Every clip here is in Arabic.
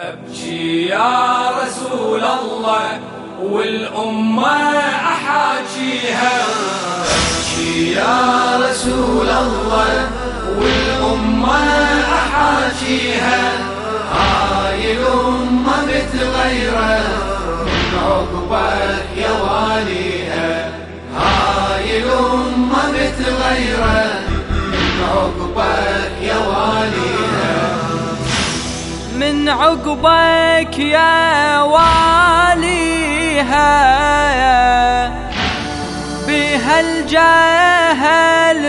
أبكي يا رسول الله والأمة أحاكيها. أبكي يا رسول الله والأمة أحاكيها. هاي الأمة متغيرة من عقبك يا واليها هاي الأمة متغيرة من عقبك من عقبك يا واليها بهالجهل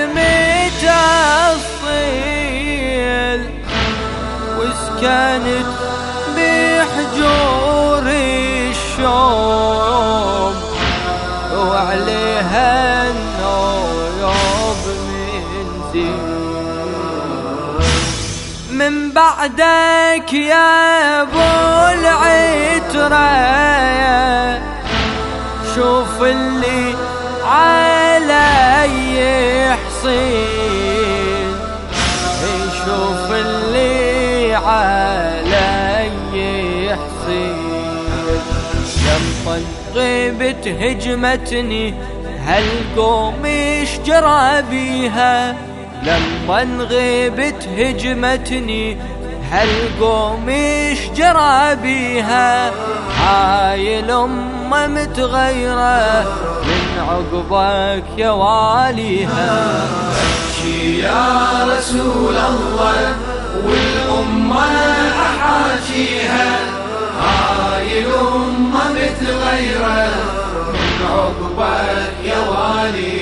متصل بعدك يا أبو العترة. شوف اللي علي يحصين شوف اللي علي يحصين لما غيبت هجمتني هالقوم اشجرى بيها؟ لما غيبت هجمتني هالقوم اشجرى بيها؟ هاي الأمة متغيرة من عقبك يا واليها. أبكي يا رسول الله والأمة أحاكيها. هاي الأمة متغيرة من عقبك يا واليها.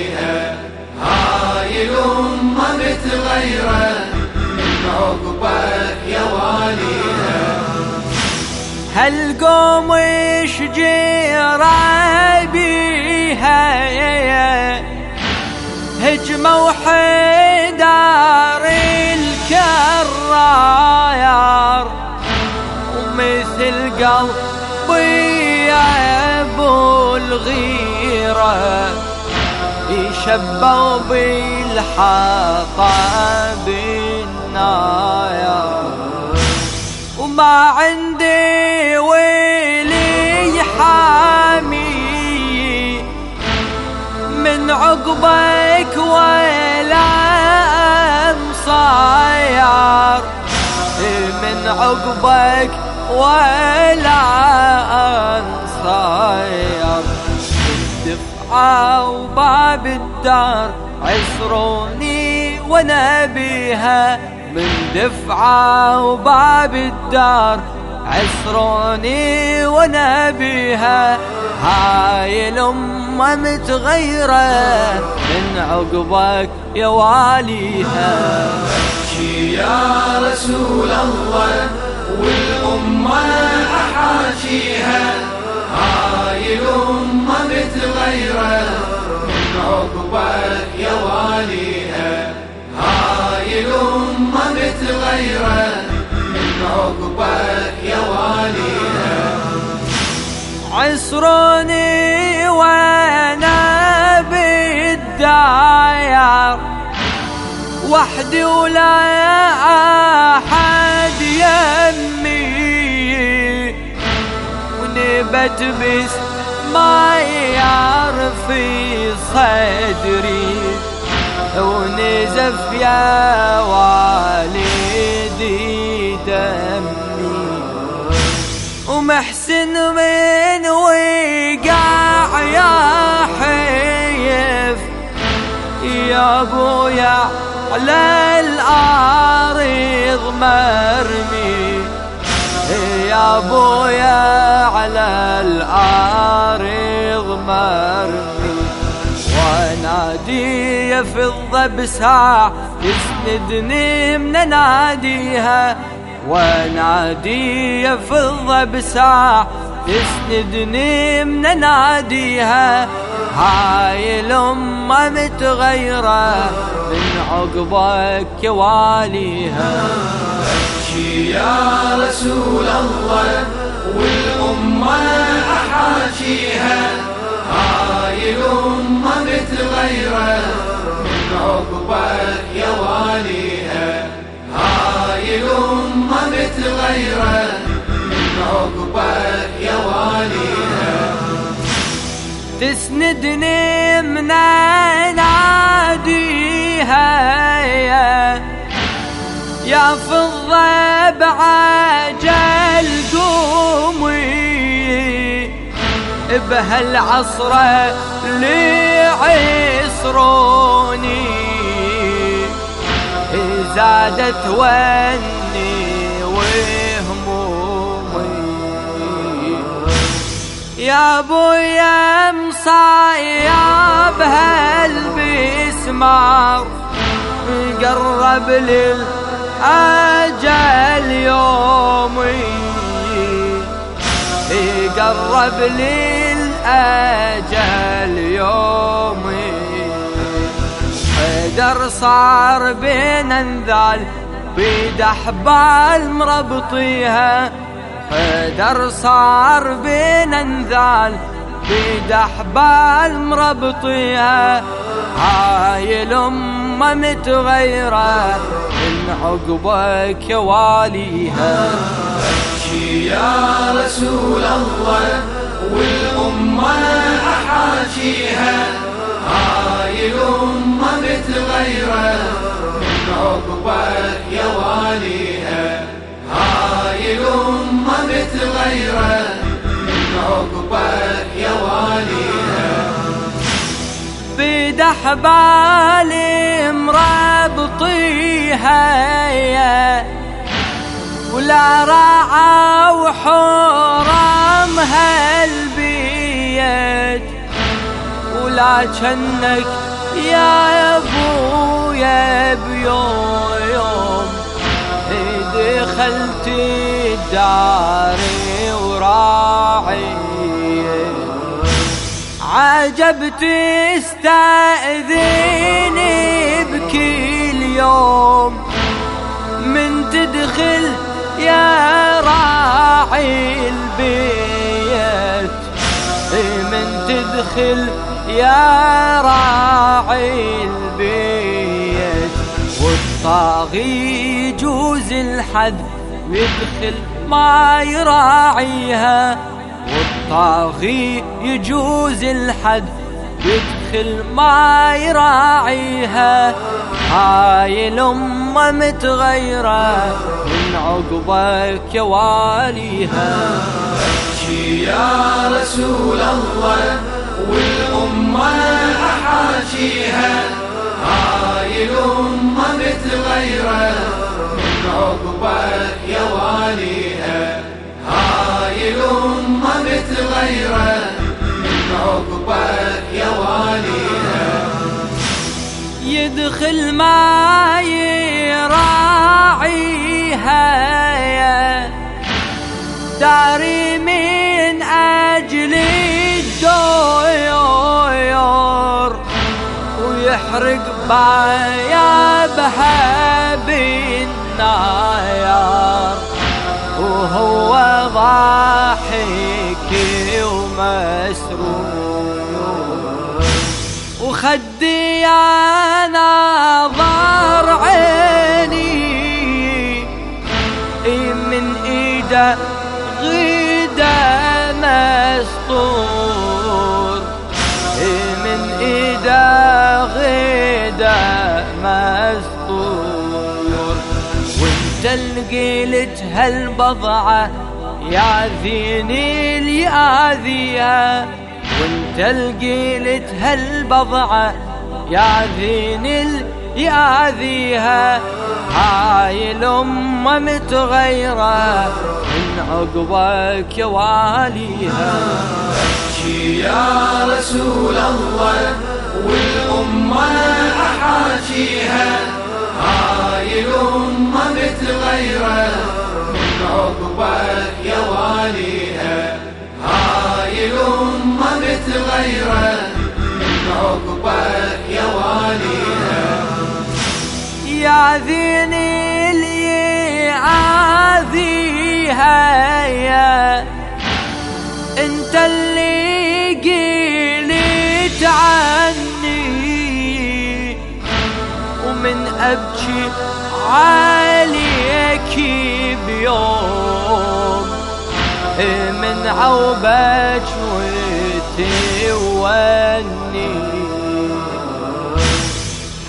من عقبك يا واليها هالقوم شجيرة بيها؟ هجمة وحدار الكراير ومثل قلبي أبو الغيرة يشبوا بالحطب الناير وما عندي ويلي حامي من عقبك ولا مصاير من عقبك ولا وباب الدار عسروني وأنا بيها من دفعة وباب الدار عسروني وأنا بيها. هاي الأمة متغيرة من عقبك يا واليها. أبكي يا رسول الله والأمة أحاكيها. هاي الأمة متغيرة من عقبك يا واليها هاي الأمة متغيرة من عقبك يا واليها عسروني وأنا بالداير. وحدي ولا أحد يمي ونبت بس ما يعرف صدري. ونزف يا والدي دمي. ومحسن من وقع يا حيف. يا أبويا على الأرض مرمي. يا أبويا على الأرض مرمي ونادي في الضبساع تسندني من ناديها. ونادي في الضبساع تسندني من ناديها. هاي الأمة متغيرة من عقبك يا واليها. يا رسول الله. والأمة أحاكيها. هاي الأمة متغيرة من عقبك يا واليها هاي الأمة متغيرة عقبك يا واليها تسندني من ناديها يا فضة بعجل بهالعصرة لعصروني زادت وني وهمومي. يا ابويا مصايب هالبسمار قرب للأجل يومي. قرب للأجل يومي. حيدر صار بين انذال بيد احبال مربطيها حيدر صار بين انذال بيد احبال مربطيها هاي الامه متغيرة من عقبك واليها. يا رسول الله. والأمة أحاكيها. هاي الأمة متغيرة من عقبك يا واليها هاي الأمة متغيرة من عقبك يا واليها بيد أحبالي مربطيها ولا راعى وحرام هالبيت ولا جنك يا أبويا بيوم دخلت داري وراعي. عجب تستأذيني بكل يوم من تدخل يا راعي البيت. تدخل يا راعي البيت. والطاغي يجوز الحد ويدخل ما يراعيها. والطاغي يجوز الحد يدخل ما يراعيها. هاي الأمة متغيرة. عقبك يا واليها. يا رسول الله والأمة أحاكيها. هاي الأمة متغيرة من عقبك يا واليها. هاي الأمة متغيرة من عقبك يا واليها. يدخل ما يراعيها داري من أجل الدور ويحرق بايابها بالنار وهو ضاحك ومسرور. وخدي أنا غيده مسطور من إيده غيده مسطور وانت لقيلت هالبضعة يا ذيني الياذية. وانت لقيلت هالبضعة يا ذين ياذيها هاي الأمة متغيرة. من عقبك يا واليها يا رسول الله والأمة أحاكيها. هاي الأمة متغيرة من عقبك يا واليها. هاي الأمة متغيرة من عقبك يا واليها. يا ذيني عاذيها يا انت اللي قلت عني ومن أبكي عليك بيوم. من عوبك وتوني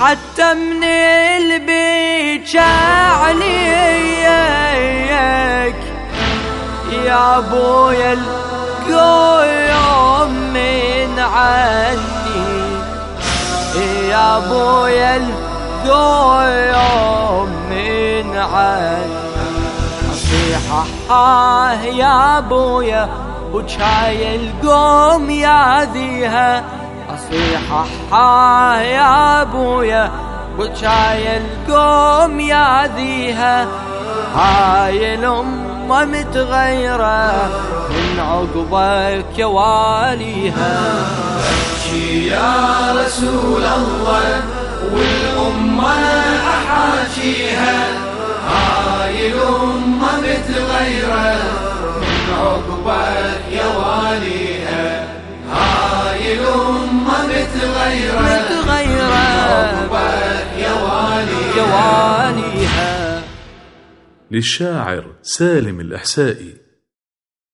حتى من البيت عليك. يا أبويا القيوم من عني يا أبويا القيوم من عني اصيح يا أبويا وشاي القوم يا ذيها اصيح يا أبويا وشاي القوم يا ذيها هاي الأمة متغيرة من عقبك يا واليها. يا رسول الله والأمة أحاكيها للشاعر سالم الإحسائي